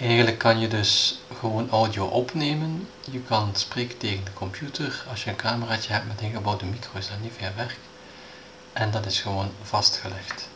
Eigenlijk kan je dus gewoon audio opnemen. Je kan spreken tegen de computer. Als je een cameraatje hebt met ingebouwde micro is dat niet veel werk. En dat is gewoon vastgelegd.